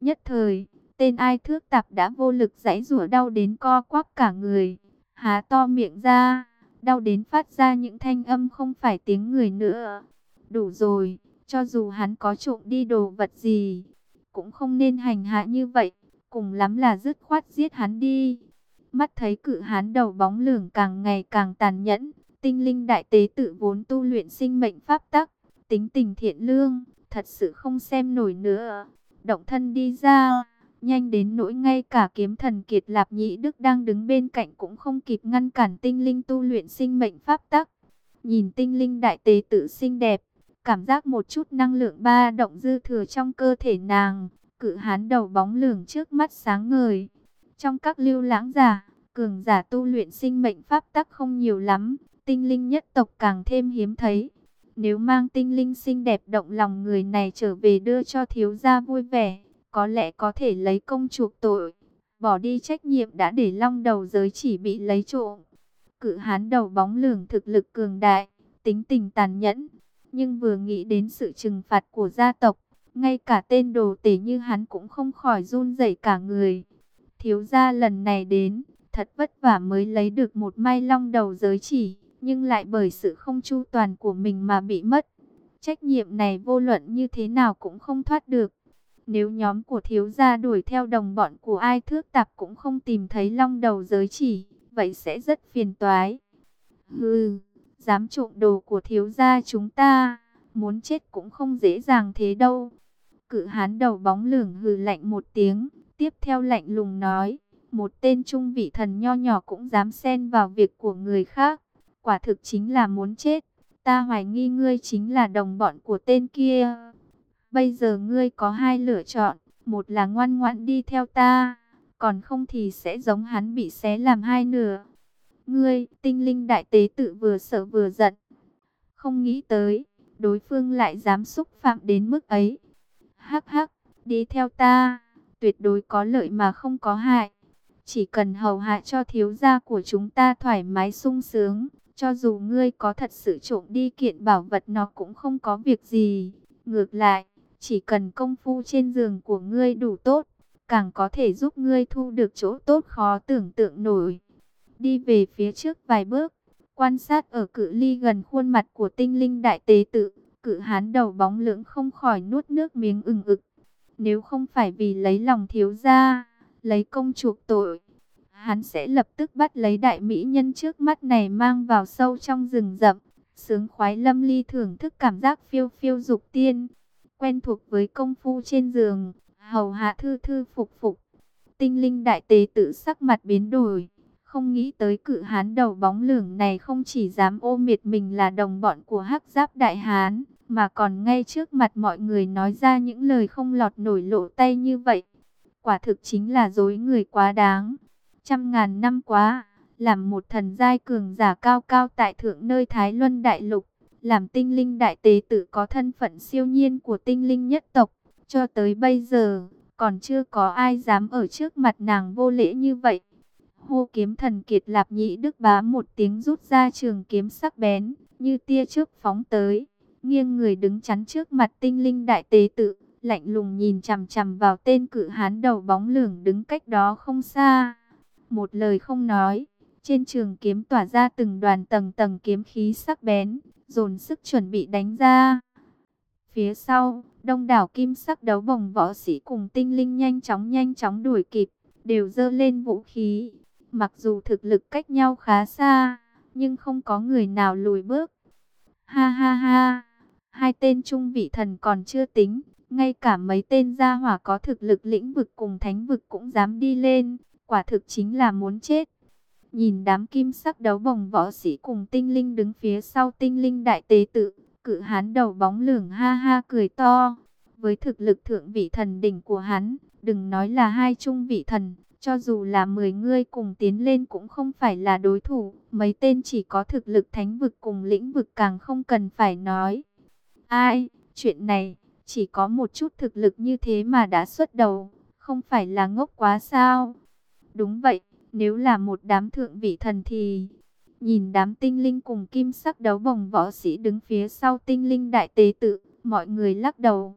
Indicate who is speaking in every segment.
Speaker 1: Nhất thời, tên ai thước tạp đã vô lực giãy rủa đau đến co quắp cả người, há to miệng ra, đau đến phát ra những thanh âm không phải tiếng người nữa. Đủ rồi, cho dù hắn có trộm đi đồ vật gì, cũng không nên hành hạ như vậy, cùng lắm là dứt khoát giết hắn đi. Mắt thấy cự hán đầu bóng lường càng ngày càng tàn nhẫn, tinh linh đại tế tự vốn tu luyện sinh mệnh pháp tắc, tính tình thiện lương, thật sự không xem nổi nữa. Động thân đi ra, nhanh đến nỗi ngay cả kiếm thần kiệt lạp nhị đức đang đứng bên cạnh cũng không kịp ngăn cản tinh linh tu luyện sinh mệnh pháp tắc. Nhìn tinh linh đại tế tự xinh đẹp, cảm giác một chút năng lượng ba động dư thừa trong cơ thể nàng, cự hán đầu bóng lường trước mắt sáng ngời. Trong các lưu lãng giả, cường giả tu luyện sinh mệnh pháp tắc không nhiều lắm, tinh linh nhất tộc càng thêm hiếm thấy. Nếu mang tinh linh xinh đẹp động lòng người này trở về đưa cho thiếu gia vui vẻ, có lẽ có thể lấy công chuộc tội, bỏ đi trách nhiệm đã để long đầu giới chỉ bị lấy trộm. Cự hán đầu bóng lường thực lực cường đại, tính tình tàn nhẫn, nhưng vừa nghĩ đến sự trừng phạt của gia tộc, ngay cả tên đồ tể như hắn cũng không khỏi run rẩy cả người. Thiếu gia lần này đến, thật vất vả mới lấy được một mai long đầu giới chỉ, nhưng lại bởi sự không chu toàn của mình mà bị mất. Trách nhiệm này vô luận như thế nào cũng không thoát được. Nếu nhóm của thiếu gia đuổi theo đồng bọn của ai thước tạp cũng không tìm thấy long đầu giới chỉ, vậy sẽ rất phiền toái. Hừ, dám trộm đồ của thiếu gia chúng ta, muốn chết cũng không dễ dàng thế đâu. Cự hán đầu bóng lửng hừ lạnh một tiếng, tiếp theo lạnh lùng nói, một tên trung vị thần nho nhỏ cũng dám xen vào việc của người khác, quả thực chính là muốn chết. Ta hoài nghi ngươi chính là đồng bọn của tên kia. Bây giờ ngươi có hai lựa chọn, một là ngoan ngoãn đi theo ta, còn không thì sẽ giống hắn bị xé làm hai nửa. Ngươi, tinh linh đại tế tự vừa sợ vừa giận. Không nghĩ tới, đối phương lại dám xúc phạm đến mức ấy. Hắc hắc, đi theo ta, tuyệt đối có lợi mà không có hại. Chỉ cần hầu hạ cho thiếu gia của chúng ta thoải mái sung sướng, cho dù ngươi có thật sự trộm đi kiện bảo vật nó cũng không có việc gì. Ngược lại, chỉ cần công phu trên giường của ngươi đủ tốt, càng có thể giúp ngươi thu được chỗ tốt khó tưởng tượng nổi. Đi về phía trước vài bước, quan sát ở cự ly gần khuôn mặt của tinh linh đại tế tự, cự hán đầu bóng lưỡng không khỏi nuốt nước miếng ừng ực. Nếu không phải vì lấy lòng thiếu gia, lấy công chuộc tội, hắn sẽ lập tức bắt lấy đại mỹ nhân trước mắt này mang vào sâu trong rừng rậm, sướng khoái lâm ly thưởng thức cảm giác phiêu phiêu dục tiên quen thuộc với công phu trên giường, hầu hạ thư thư phục phục. Tinh linh đại tế tự sắc mặt biến đổi, không nghĩ tới cự hán đầu bóng lửng này không chỉ dám ô miệt mình là đồng bọn của hắc giáp đại hán, mà còn ngay trước mặt mọi người nói ra những lời không lọt nổi lộ tay như vậy. Quả thực chính là dối người quá đáng. Trăm ngàn năm quá, làm một thần giai cường giả cao cao tại thượng nơi Thái Luân Đại Lục, làm tinh linh đại tế tử có thân phận siêu nhiên của tinh linh nhất tộc. Cho tới bây giờ, còn chưa có ai dám ở trước mặt nàng vô lễ như vậy. Hô kiếm thần kiệt lạp nhị đức bá một tiếng rút ra trường kiếm sắc bén, như tia trước phóng tới. Nghiêng người đứng chắn trước mặt tinh linh đại tế tử lạnh lùng nhìn chằm chằm vào tên cự hán đầu bóng lửng đứng cách đó không xa. Một lời không nói, trên trường kiếm tỏa ra từng đoàn tầng tầng kiếm khí sắc bén, dồn sức chuẩn bị đánh ra. Phía sau, đông đảo kim sắc đấu bồng võ sĩ cùng tinh linh nhanh chóng nhanh chóng đuổi kịp, đều dơ lên vũ khí. Mặc dù thực lực cách nhau khá xa, nhưng không có người nào lùi bước. Ha ha ha, hai tên trung vị thần còn chưa tính, ngay cả mấy tên gia hỏa có thực lực lĩnh vực cùng thánh vực cũng dám đi lên, quả thực chính là muốn chết. Nhìn đám kim sắc đấu bồng võ sĩ cùng tinh linh đứng phía sau tinh linh đại tế tự, cự hán đầu bóng lửng ha ha cười to. Với thực lực thượng vị thần đỉnh của hắn, đừng nói là hai trung vị thần, cho dù là 10 người cùng tiến lên cũng không phải là đối thủ. Mấy tên chỉ có thực lực thánh vực cùng lĩnh vực càng không cần phải nói. Ai, chuyện này, chỉ có một chút thực lực như thế mà đã xuất đầu, không phải là ngốc quá sao? Đúng vậy, nếu là một đám thượng vị thần thì... Nhìn đám tinh linh cùng kim sắc đấu bồng võ sĩ đứng phía sau tinh linh đại tế tự, mọi người lắc đầu.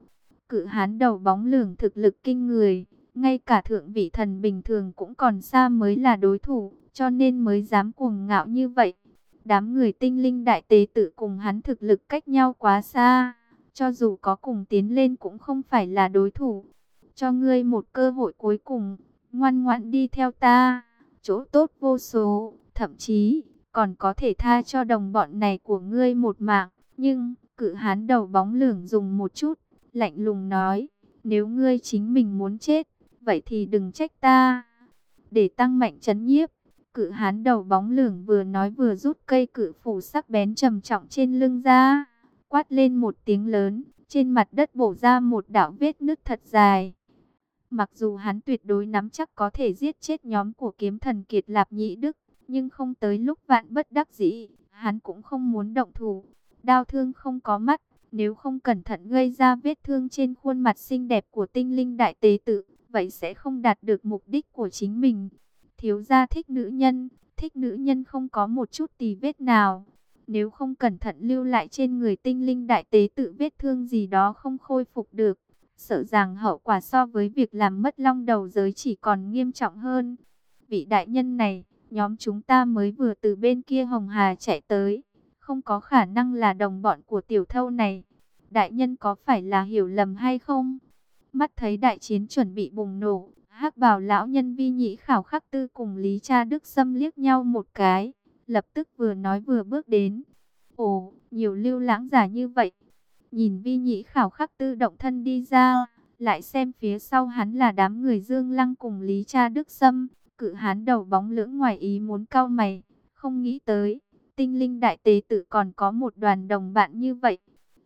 Speaker 1: Cự hán đầu bóng lường thực lực kinh người, ngay cả thượng vị thần bình thường cũng còn xa mới là đối thủ, cho nên mới dám cuồng ngạo như vậy. Đám người tinh linh đại tế tự cùng hắn thực lực cách nhau quá xa, cho dù có cùng tiến lên cũng không phải là đối thủ. Cho ngươi một cơ hội cuối cùng, ngoan ngoãn đi theo ta, chỗ tốt vô số, thậm chí còn có thể tha cho đồng bọn này của ngươi một mạng. Nhưng, cự hán đầu bóng lửng dùng một chút, lạnh lùng nói, nếu ngươi chính mình muốn chết, vậy thì đừng trách ta. Để tăng mạnh chấn nhiếp, cự hán đầu bóng lửng vừa nói vừa rút cây cự phủ sắc bén trầm trọng trên lưng ra, quát lên một tiếng lớn, trên mặt đất bổ ra một đạo vết nứt thật dài. Mặc dù hắn tuyệt đối nắm chắc có thể giết chết nhóm của kiếm thần Kiệt Lạp nhị Đức, nhưng không tới lúc vạn bất đắc dĩ, hắn cũng không muốn động thủ. Đao thương không có mắt, nếu không cẩn thận gây ra vết thương trên khuôn mặt xinh đẹp của tinh linh đại tế tự, vậy sẽ không đạt được mục đích của chính mình. Thiếu gia thích nữ nhân, thích nữ nhân không có một chút tì vết nào. Nếu không cẩn thận lưu lại trên người tinh linh đại tế tự vết thương gì đó không khôi phục được. Sợ rằng hậu quả so với việc làm mất long đầu giới chỉ còn nghiêm trọng hơn. Vị đại nhân này, nhóm chúng ta mới vừa từ bên kia Hồng Hà chạy tới. Không có khả năng là đồng bọn của tiểu thâu này. Đại nhân có phải là hiểu lầm hay không? Mắt thấy đại chiến chuẩn bị bùng nổ, hắc bào lão nhân vi nhĩ khảo khắc tư cùng Lý Cha Đức xâm liếc nhau một cái, lập tức vừa nói vừa bước đến. Ồ, nhiều lưu lãng giả như vậy. Nhìn vi nhĩ khảo khắc tư động thân đi ra, lại xem phía sau hắn là đám người Dương Lăng cùng Lý Cha Đức Sâm, cự hán đầu bóng lưỡng ngoài ý muốn cao mày, không nghĩ tới, tinh linh đại tế tự còn có một đoàn đồng bạn như vậy.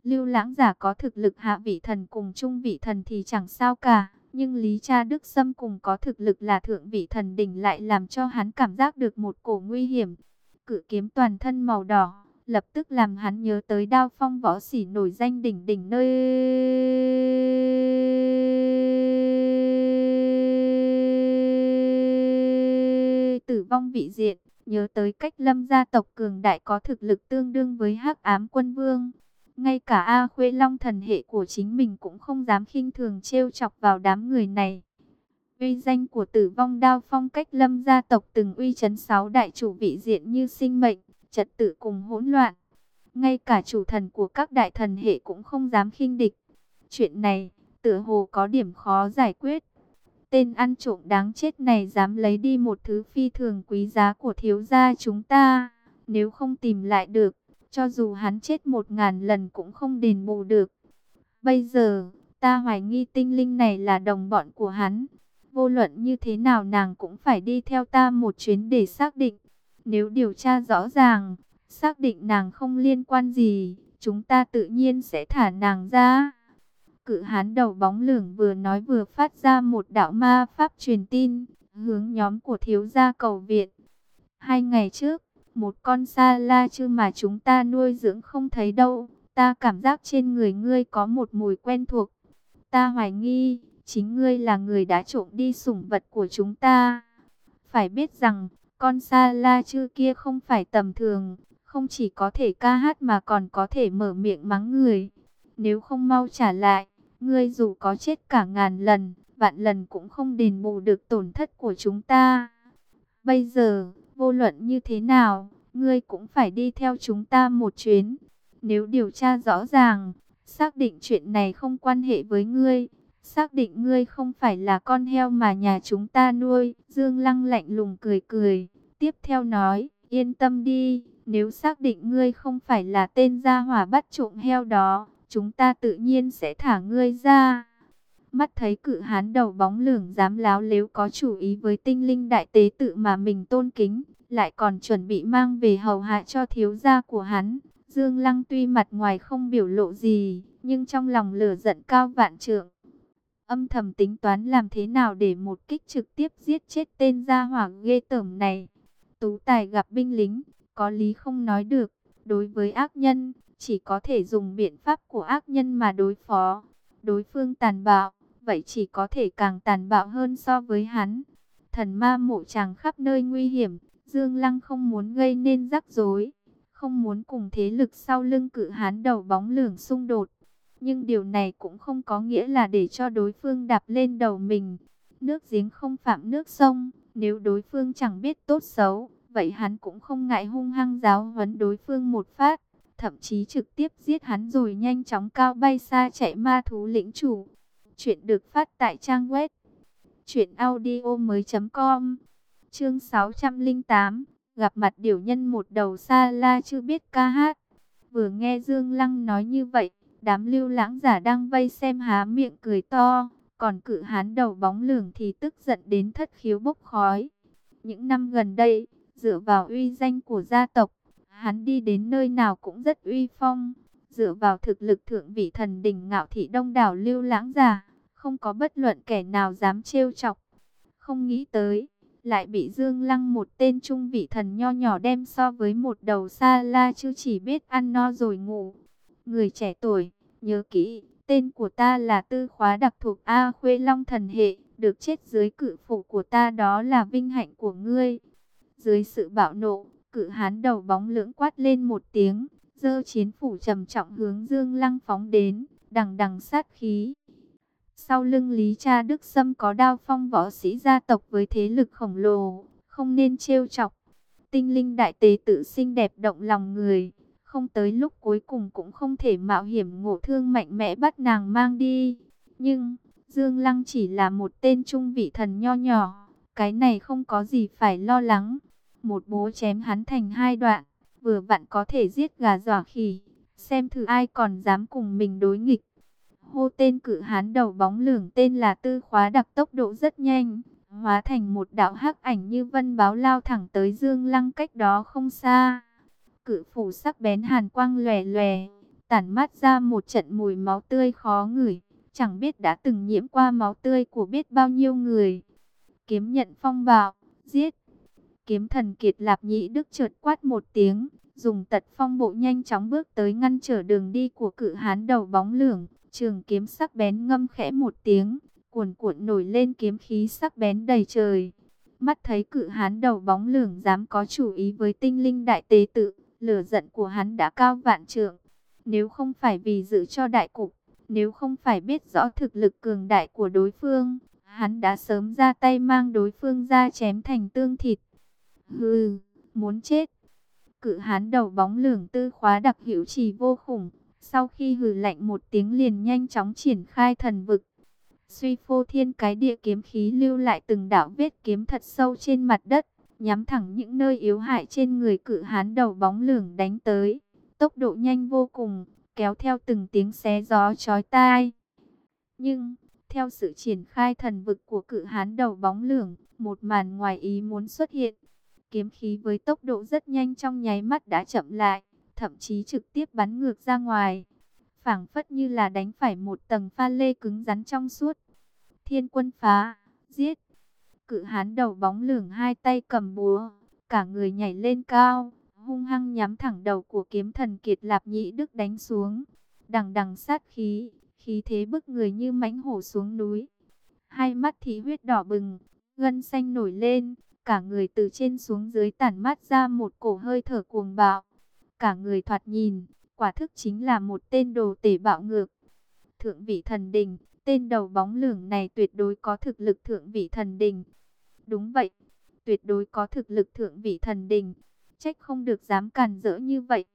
Speaker 1: Lưu lãng giả có thực lực hạ vị thần cùng trung vị thần thì chẳng sao cả. Nhưng Lý Cha Đức Sâm cùng có thực lực là thượng vị thần đỉnh lại làm cho hắn cảm giác được một cổ nguy hiểm. Cự kiếm toàn thân màu đỏ, lập tức làm hắn nhớ tới đao phong võ sỉ nổi danh đỉnh đỉnh nơi... Tử vong vị diện, nhớ tới cách lâm gia tộc cường đại có thực lực tương đương với hắc ám quân vương. Ngay cả A Khuê Long thần hệ của chính mình cũng không dám khinh thường trêu chọc vào đám người này. Uy danh của tử vong đao phong cách lâm gia tộc từng uy chấn sáu đại chủ vị diện như sinh mệnh, trật tự cùng hỗn loạn. Ngay cả chủ thần của các đại thần hệ cũng không dám khinh địch. Chuyện này, tựa hồ có điểm khó giải quyết. Tên ăn trộm đáng chết này dám lấy đi một thứ phi thường quý giá của thiếu gia chúng ta. Nếu không tìm lại được, cho dù hắn chết một ngàn lần cũng không đền bù được. Bây giờ, ta hoài nghi tinh linh này là đồng bọn của hắn. Vô luận như thế nào nàng cũng phải đi theo ta một chuyến để xác định. Nếu điều tra rõ ràng, xác định nàng không liên quan gì, chúng ta tự nhiên sẽ thả nàng ra. Cự hán đầu bóng lửng vừa nói vừa phát ra một đạo ma pháp truyền tin, hướng nhóm của thiếu gia cầu viện. Hai ngày trước, một con sa la chư mà chúng ta nuôi dưỡng không thấy đâu. Ta cảm giác trên người ngươi có một mùi quen thuộc. Ta hoài nghi, chính ngươi là người đã trộm đi sủng vật của chúng ta. Phải biết rằng, con sa la chư kia không phải tầm thường, không chỉ có thể ca hát mà còn có thể mở miệng mắng người. Nếu không mau trả lại, ngươi dù có chết cả ngàn lần, vạn lần cũng không đền bù được tổn thất của chúng ta. Bây giờ, Vô luận như thế nào, ngươi cũng phải đi theo chúng ta một chuyến. Nếu điều tra rõ ràng, xác định chuyện này không quan hệ với ngươi, xác định ngươi không phải là con heo mà nhà chúng ta nuôi. Dương Lăng lạnh lùng cười cười, tiếp theo nói, yên tâm đi, nếu xác định ngươi không phải là tên gia hỏa bắt trộm heo đó, chúng ta tự nhiên sẽ thả ngươi ra. Mắt thấy cự hán đầu bóng lửng dám láo lếu có chủ ý với tinh linh đại tế tự mà mình tôn kính, lại còn chuẩn bị mang về hầu hạ cho thiếu gia của hắn. Dương Lăng tuy mặt ngoài không biểu lộ gì, nhưng trong lòng lửa giận cao vạn trượng. Âm thầm tính toán làm thế nào để một kích trực tiếp giết chết tên gia hỏa ghê tởm này. Tú tài gặp binh lính, có lý không nói được. Đối với ác nhân, chỉ có thể dùng biện pháp của ác nhân mà đối phó. Đối phương tàn bạo, vậy chỉ có thể càng tàn bạo hơn so với hắn. Thần ma mộ chàng khắp nơi nguy hiểm, Dương Lăng không muốn gây nên rắc rối, không muốn cùng thế lực sau lưng cự hán đầu bóng lưỡng xung đột. Nhưng điều này cũng không có nghĩa là để cho đối phương đạp lên đầu mình. Nước giếng không phạm nước sông, nếu đối phương chẳng biết tốt xấu, vậy hắn cũng không ngại hung hăng giáo huấn đối phương một phát, thậm chí trực tiếp giết hắn rồi nhanh chóng cao bay xa chạy ma thú lĩnh chủ. Chuyện được phát tại trang web truyệnaudiomoi.com. Chương 608, gặp mặt điều nhân một đầu xa la chưa biết ca hát. Vừa nghe Dương Lăng nói như vậy, đám lưu lãng giả đang vây xem há miệng cười to, còn cự hán đầu bóng lường thì tức giận đến thất khiếu bốc khói. Những năm gần đây, dựa vào uy danh của gia tộc, hắn đi đến nơi nào cũng rất uy phong. Dựa vào thực lực thượng vị thần đỉnh ngạo thị đông đảo lưu lãng giả, không có bất luận kẻ nào dám trêu chọc. Không nghĩ tới, lại bị Dương Lăng một tên trung vị thần nho nhỏ đem so với một đầu sa la chứ chỉ biết ăn no rồi ngủ. Người trẻ tuổi, nhớ kỹ, tên của ta là tư khóa đặc thuộc A Khuê Long thần hệ, được chết dưới cự phủ của ta đó là vinh hạnh của ngươi. Dưới sự bạo nộ, cự hán đầu bóng lưỡng quát lên một tiếng, dơ chiến phủ trầm trọng hướng Dương Lăng phóng đến, đằng đằng sát khí. Sau lưng Lý Cha Đức Sâm có đao phong võ sĩ gia tộc với thế lực khổng lồ, không nên trêu chọc. Tinh linh đại tế tự xinh đẹp động lòng người, không tới lúc cuối cùng cũng không thể mạo hiểm ngộ thương mạnh mẽ bắt nàng mang đi. Nhưng, Dương Lăng chỉ là một tên trung vị thần nho nhỏ, cái này không có gì phải lo lắng. Một bố chém hắn thành hai đoạn, vừa vặn có thể giết gà dọa khỉ, xem thử ai còn dám cùng mình đối nghịch. Hô tên cự hán đầu bóng lường tên là tư khóa đặc tốc độ rất nhanh, hóa thành một đạo hắc ảnh như vân báo lao thẳng tới Dương Lăng cách đó không xa. Cự phủ sắc bén hàn quang lòe lòe, tản mát ra một trận mùi máu tươi khó ngửi, chẳng biết đã từng nhiễm qua máu tươi của biết bao nhiêu người. Kiếm nhận phong bạo, giết. Kiếm thần kiệt lạp nhị đức chợt quát một tiếng, dùng tật phong bộ nhanh chóng bước tới ngăn trở đường đi của cự hán đầu bóng lưỡng. Trường kiếm sắc bén ngâm khẽ một tiếng, cuồn cuộn nổi lên kiếm khí sắc bén đầy trời. Mắt thấy cự hán đầu bóng lưỡng dám có chủ ý với tinh linh đại tế tự, lửa giận của hắn đã cao vạn trượng. Nếu không phải vì giữ cho đại cục, nếu không phải biết rõ thực lực cường đại của đối phương, hắn đã sớm ra tay mang đối phương ra chém thành tương thịt. Hừ, muốn chết. Cự hán đầu bóng lường tư khóa đặc hữu trì vô khủng, sau khi hừ lạnh một tiếng liền nhanh chóng triển khai thần vực. Suy phô thiên cái địa kiếm khí lưu lại từng đạo vết kiếm thật sâu trên mặt đất, nhắm thẳng những nơi yếu hại trên người cự hán đầu bóng lửng đánh tới. Tốc độ nhanh vô cùng, kéo theo từng tiếng xé gió chói tai. Nhưng, theo sự triển khai thần vực của cự hán đầu bóng lửng, một màn ngoài ý muốn xuất hiện. Kiếm khí với tốc độ rất nhanh trong nháy mắt đã chậm lại thậm chí trực tiếp bắn ngược ra ngoài. phảng phất như là đánh phải một tầng pha lê cứng rắn trong suốt. Thiên quân phá, giết. Cự hán đầu bóng lửng hai tay cầm búa, cả người nhảy lên cao, hung hăng nhắm thẳng đầu của kiếm thần kiệt lạp nhị đức đánh xuống. Đằng đằng sát khí, khí thế bức người như mãnh hổ xuống núi. Hai mắt thì huyết đỏ bừng, gân xanh nổi lên, cả người từ trên xuống dưới tản mát ra một cổ hơi thở cuồng bạo cả người thoạt nhìn, quả thức chính là một tên đồ tể bạo ngược. Thượng vị thần đình, tên đầu bóng lưỡng này tuyệt đối có thực lực thượng vị thần đình. Đúng vậy, tuyệt đối có thực lực thượng vị thần đình, trách không được dám càn rỡ như vậy.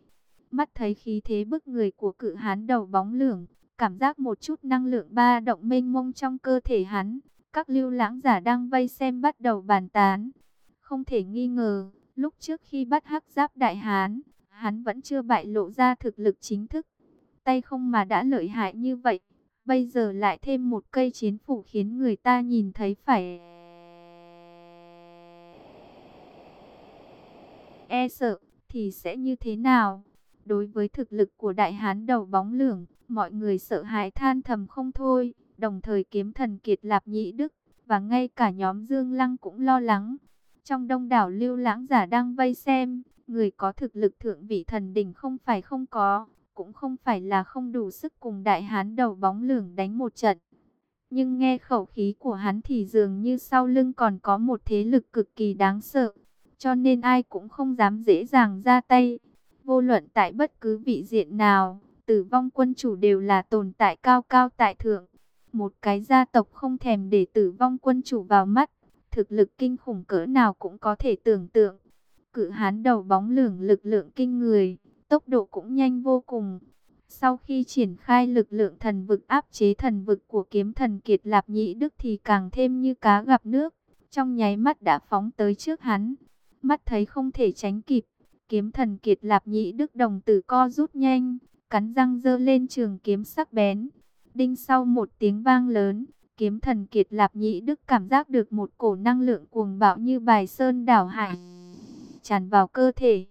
Speaker 1: Mắt thấy khí thế bức người của cự hán đầu bóng lưỡng, cảm giác một chút năng lượng ba động mênh mông trong cơ thể hắn. Các lưu lãng giả đang vây xem bắt đầu bàn tán. Không thể nghi ngờ, lúc trước khi bắt hắc giáp đại hán, hắn vẫn chưa bại lộ ra thực lực chính thức. Tay không mà đã lợi hại như vậy, bây giờ lại thêm một cây chiến phủ khiến người ta nhìn thấy phải... E sợ, thì sẽ như thế nào? Đối với thực lực của đại hán đầu bóng lưỡng, mọi người sợ hãi than thầm không thôi, đồng thời kiếm thần kiệt lạp nhị đức, và ngay cả nhóm Dương Lăng cũng lo lắng. Trong đông đảo lưu lãng giả đang vây xem, Người có thực lực thượng vị thần đỉnh không phải không có, cũng không phải là không đủ sức cùng đại hán đầu bóng lưỡng đánh một trận. Nhưng nghe khẩu khí của hắn thì dường như sau lưng còn có một thế lực cực kỳ đáng sợ, cho nên ai cũng không dám dễ dàng ra tay. Vô luận tại bất cứ vị diện nào, tử vong quân chủ đều là tồn tại cao cao tại thượng. Một cái gia tộc không thèm để tử vong quân chủ vào mắt, thực lực kinh khủng cỡ nào cũng có thể tưởng tượng. Cự hán đầu bóng lưỡng lực lượng kinh người, tốc độ cũng nhanh vô cùng. Sau khi triển khai lực lượng thần vực áp chế thần vực của kiếm thần Kiệt Lạp Nhĩ Đức thì càng thêm như cá gặp nước, trong nháy mắt đã phóng tới trước hắn. Mắt thấy không thể tránh kịp, kiếm thần Kiệt Lạp Nhĩ Đức đồng tử co rút nhanh, cắn răng dơ lên trường kiếm sắc bén. Đinh sau một tiếng vang lớn, kiếm thần Kiệt Lạp Nhĩ Đức cảm giác được một cổ năng lượng cuồng bạo như bài sơn đảo hải tràn vào cơ thể.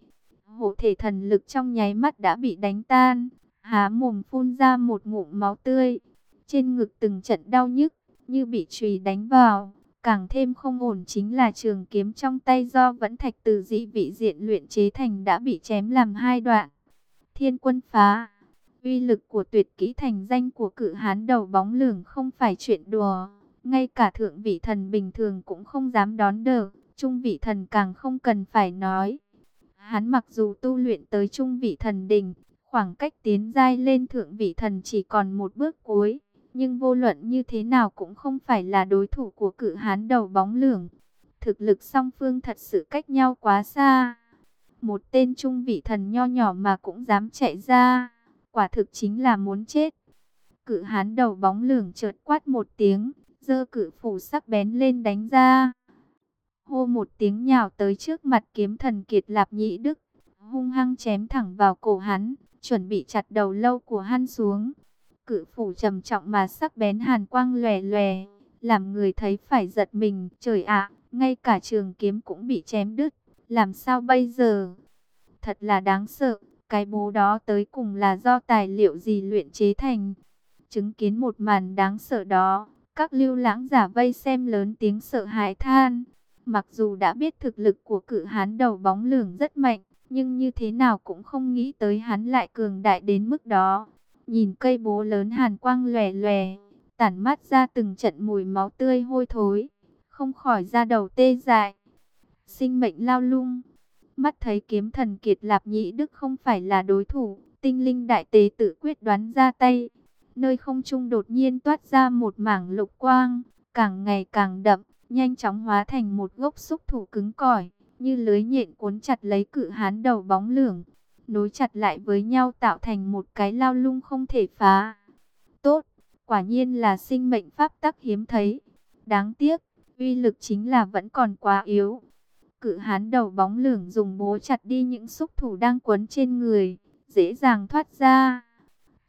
Speaker 1: Hộ thể thần lực trong nháy mắt đã bị đánh tan, há mồm phun ra một ngụm máu tươi. Trên ngực từng trận đau nhức, như bị chùy đánh vào. Càng thêm không ổn chính là trường kiếm trong tay do vẫn thạch từ dị vị diện luyện chế thành đã bị chém làm hai đoạn. Thiên quân phá, uy lực của tuyệt kỹ thành danh của cự hán đầu bóng lường không phải chuyện đùa. Ngay cả thượng vị thần bình thường cũng không dám đón đỡ, trung vị thần càng không cần phải nói. Hắn mặc dù tu luyện tới trung vị thần đỉnh, khoảng cách tiến giai lên thượng vị thần chỉ còn một bước cuối, nhưng vô luận như thế nào cũng không phải là đối thủ của cự hán đầu bóng lưỡng. Thực lực song phương thật sự cách nhau quá xa. Một tên trung vị thần nho nhỏ mà cũng dám chạy ra, quả thực chính là muốn chết. Cự hán đầu bóng lưỡng chợt quát một tiếng, giơ cự phủ sắc bén lên đánh ra hô một tiếng nhào tới trước mặt kiếm thần kiệt lạp nhị đức, hung hăng chém thẳng vào cổ hắn, chuẩn bị chặt đầu lâu của hắn xuống. Cự phủ trầm trọng mà sắc bén hàn quang lòe lòe, làm người thấy phải giật mình. Trời ạ, ngay cả trường kiếm cũng bị chém đứt, làm sao bây giờ? Thật là đáng sợ, cái bố đó tới cùng là do tài liệu gì luyện chế thành. Chứng kiến một màn đáng sợ đó, các lưu lãng giả vây xem lớn tiếng sợ hãi than. Mặc dù đã biết thực lực của cự hán đầu bóng lường rất mạnh, nhưng như thế nào cũng không nghĩ tới hắn lại cường đại đến mức đó. Nhìn cây bố lớn hàn quang lòe lòe, tản mắt ra từng trận mùi máu tươi hôi thối, không khỏi ra đầu tê dại. Sinh mệnh lao lung, mắt thấy kiếm thần kiệt lạp nhĩ đức không phải là đối thủ, tinh linh đại tế tự quyết đoán ra tay. Nơi không trung đột nhiên toát ra một mảng lục quang, càng ngày càng đậm, nhanh chóng hóa thành một gốc xúc thủ cứng cỏi, như lưới nhện cuốn chặt lấy cự hán đầu bóng lưỡng, nối chặt lại với nhau tạo thành một cái lao lung không thể phá. Tốt, quả nhiên là sinh mệnh pháp tắc hiếm thấy. Đáng tiếc, uy lực chính là vẫn còn quá yếu. Cự hán đầu bóng lưỡng dùng bố chặt đi những xúc thủ đang quấn trên người, dễ dàng thoát ra.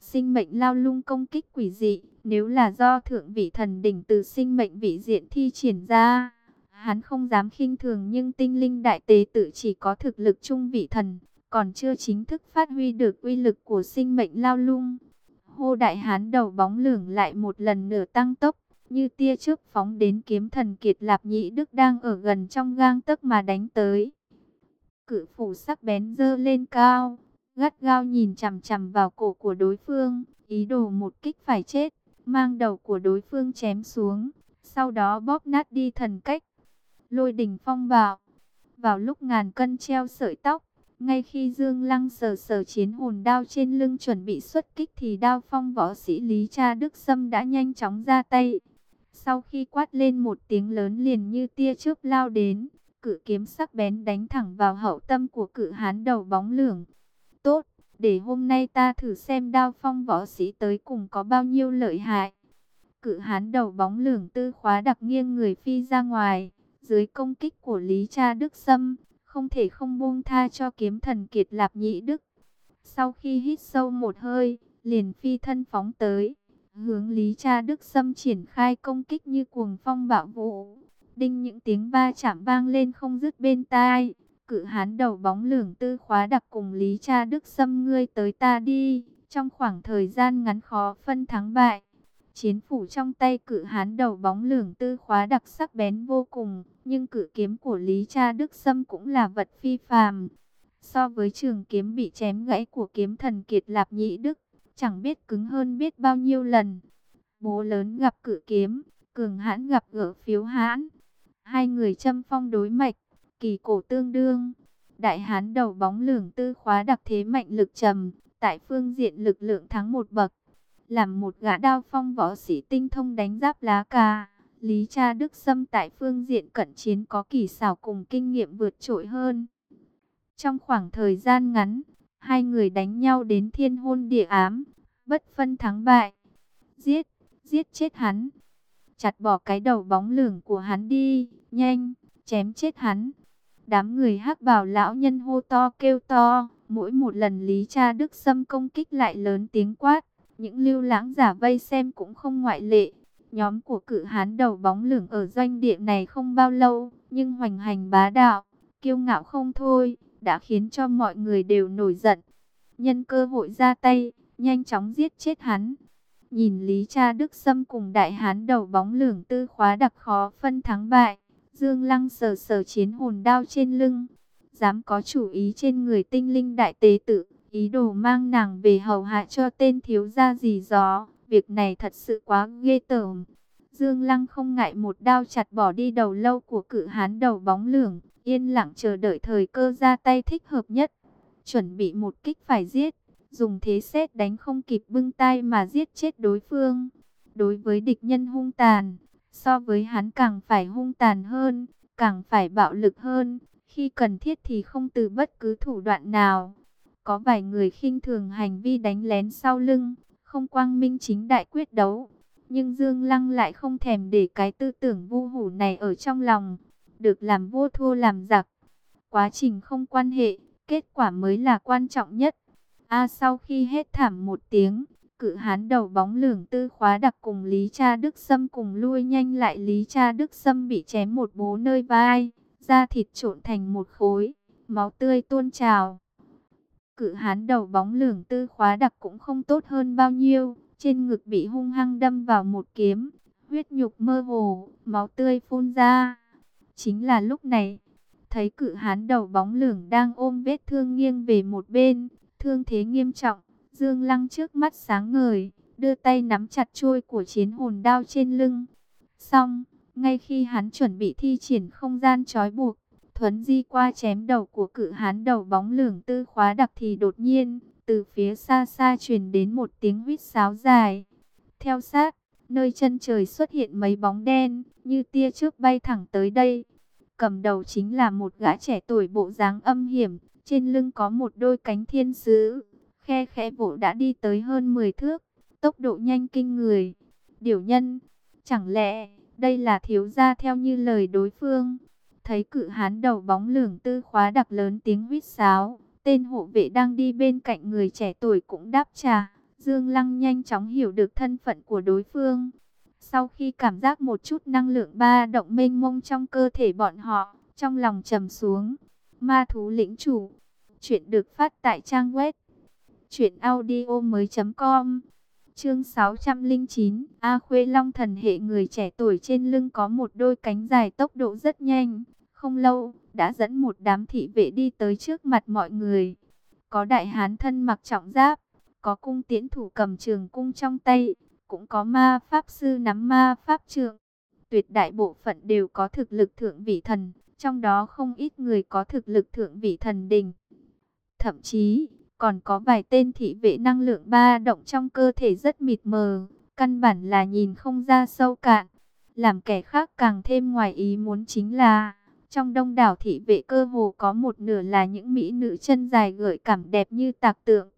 Speaker 1: Sinh mệnh lao lung công kích quỷ dị, nếu là do thượng vị thần đỉnh từ sinh mệnh vị diện thi triển ra, hắn không dám khinh thường nhưng tinh linh đại tế tự chỉ có thực lực trung vị thần, còn chưa chính thức phát huy được uy lực của sinh mệnh lao lung. Hô đại hán đầu bóng lửng lại một lần nữa tăng tốc, như tia trước phóng đến kiếm thần kiệt lạp nhĩ đức đang ở gần trong gang tấc mà đánh tới. Cự phủ sắc bén dơ lên cao, gắt gao nhìn chằm chằm vào cổ của đối phương, ý đồ một kích phải chết mang đầu của đối phương chém xuống, sau đó bóp nát đi thần cách. Lôi đỉnh phong bạo, vào lúc ngàn cân treo sợi tóc, ngay khi Dương Lăng sờ sờ chiến hồn đao trên lưng chuẩn bị xuất kích thì đao phong võ sĩ Lý Cha Đức Sâm đã nhanh chóng ra tay. Sau khi quát lên một tiếng lớn liền như tia chớp lao đến, cự kiếm sắc bén đánh thẳng vào hậu tâm của cự hán đầu bóng lưỡng. Tốt, để hôm nay ta thử xem đao phong võ sĩ tới cùng có bao nhiêu lợi hại. Cự hán đầu bóng lường tư khóa đặc nghiêng người phi ra ngoài, dưới công kích của Lý Cha Đức Sâm, không thể không buông tha cho kiếm thần kiệt lạp nhị Đức. Sau khi hít sâu một hơi, liền phi thân phóng tới, hướng Lý Cha Đức Sâm triển khai công kích như cuồng phong bạo vũ. Đinh những tiếng va chạm vang lên không dứt bên tai cự hán đầu bóng lưỡng tư khóa đặc cùng Lý Cha Đức xâm ngươi tới ta đi, trong khoảng thời gian ngắn khó phân thắng bại. Chiến phủ trong tay cự hán đầu bóng lưỡng tư khóa đặc sắc bén vô cùng, nhưng cự kiếm của Lý Cha Đức xâm cũng là vật phi phàm. So với trường kiếm bị chém gãy của kiếm thần kiệt lạp nhị Đức, chẳng biết cứng hơn biết bao nhiêu lần. Bố lớn gặp cự kiếm, cường hãn gặp gỡ phiếu hãn. Hai người châm phong đối mạch, kỳ cổ tương đương. Đại hán đầu bóng lường tư khóa đặc thế mạnh lực trầm, tại phương diện lực lượng thắng một bậc. Làm một gã đao phong võ sĩ tinh thông đánh giáp lá cà, Lý Cha Đức Sâm tại phương diện cận chiến có kỳ xảo cùng kinh nghiệm vượt trội hơn. Trong khoảng thời gian ngắn, hai người đánh nhau đến thiên hôn địa ám, bất phân thắng bại. Giết, giết chết hắn. Chặt bỏ cái đầu bóng lửng của hắn đi, nhanh, chém chết hắn. Đám người hắc bảo lão nhân hô to kêu to, mỗi một lần Lý Cha Đức Sâm công kích lại lớn tiếng quát. Những lưu lãng giả vây xem cũng không ngoại lệ. Nhóm của cự hán đầu bóng lửng ở doanh địa này không bao lâu, nhưng hoành hành bá đạo, kiêu ngạo không thôi, đã khiến cho mọi người đều nổi giận. Nhân cơ hội ra tay, nhanh chóng giết chết hắn. Nhìn Lý Cha Đức Sâm cùng đại hán đầu bóng lửng tư khóa đặc khó phân thắng bại. Dương Lăng sờ sờ chiến hồn đao trên lưng. Dám có chủ ý trên người tinh linh đại tế tử. Ý đồ mang nàng về hầu hạ cho tên thiếu gia gì gió. Việc này thật sự quá ghê tởm. Dương Lăng không ngại một đao chặt bỏ đi đầu lâu của cự hán đầu bóng lường, Yên lặng chờ đợi thời cơ ra tay thích hợp nhất. Chuẩn bị một kích phải giết. Dùng thế xét đánh không kịp bưng tay mà giết chết đối phương. Đối với địch nhân hung tàn, so với hắn càng phải hung tàn hơn, càng phải bạo lực hơn. Khi cần thiết thì không từ bất cứ thủ đoạn nào. Có vài người khinh thường hành vi đánh lén sau lưng, không quang minh chính đại quyết đấu. Nhưng Dương Lăng lại không thèm để cái tư tưởng vu hủ này ở trong lòng. Được làm vô thua làm giặc. Quá trình không quan hệ, kết quả mới là quan trọng nhất. A sau khi hết thảm một tiếng, cự hán đầu bóng lưỡng tư khóa đặc cùng Lý Cha Đức Sâm cùng lui nhanh lại Lý Cha Đức Sâm bị chém một bố nơi vai, da thịt trộn thành một khối, máu tươi tuôn trào. Cự hán đầu bóng lưỡng tư khóa đặc cũng không tốt hơn bao nhiêu, trên ngực bị hung hăng đâm vào một kiếm, huyết nhục mơ hồ, máu tươi phun ra. Chính là lúc này, thấy cự hán đầu bóng lưỡng đang ôm vết thương nghiêng về một bên, thương thế nghiêm trọng. Dương Lăng trước mắt sáng ngời, đưa tay nắm chặt chuôi của chiến hồn đao trên lưng. Xong, ngay khi hắn chuẩn bị thi triển không gian trói buộc, thuấn di qua chém đầu của cự hán đầu bóng lửng tư khóa đặc thì đột nhiên, từ phía xa xa truyền đến một tiếng huýt sáo dài. Theo sát, nơi chân trời xuất hiện mấy bóng đen, như tia trước bay thẳng tới đây. Cầm đầu chính là một gã trẻ tuổi bộ dáng âm hiểm, trên lưng có một đôi cánh thiên sứ, khe khẽ vụ đã đi tới hơn 10 thước, tốc độ nhanh kinh người. Điều nhân, chẳng lẽ đây là thiếu gia theo như lời đối phương? Thấy cự hán đầu bóng lường tư khóa đặc lớn tiếng huýt sáo, tên hộ vệ đang đi bên cạnh người trẻ tuổi cũng đáp trà Dương Lăng nhanh chóng hiểu được thân phận của đối phương. Sau khi cảm giác một chút năng lượng ba động mênh mông trong cơ thể bọn họ, trong lòng trầm xuống. Ma thú lĩnh chủ, Chuyện được phát tại trang web truyệnaudiomoi.com. Chương 609, A Khuê Long thần hệ người trẻ tuổi trên lưng có một đôi cánh dài tốc độ rất nhanh, không lâu đã dẫn một đám thị vệ đi tới trước mặt mọi người. Có đại hán thân mặc trọng giáp, có cung tiễn thủ cầm trường cung trong tay, cũng có ma pháp sư nắm ma pháp trường Tuyệt đại bộ phận đều có thực lực thượng vị thần, trong đó không ít người có thực lực thượng vị thần đình. Thậm chí, còn có vài tên thị vệ năng lượng ba động trong cơ thể rất mịt mờ, căn bản là nhìn không ra sâu cạn. Làm kẻ khác càng thêm ngoài ý muốn chính là, trong đông đảo thị vệ cơ hồ có một nửa là những mỹ nữ chân dài gợi cảm đẹp như tạc tượng,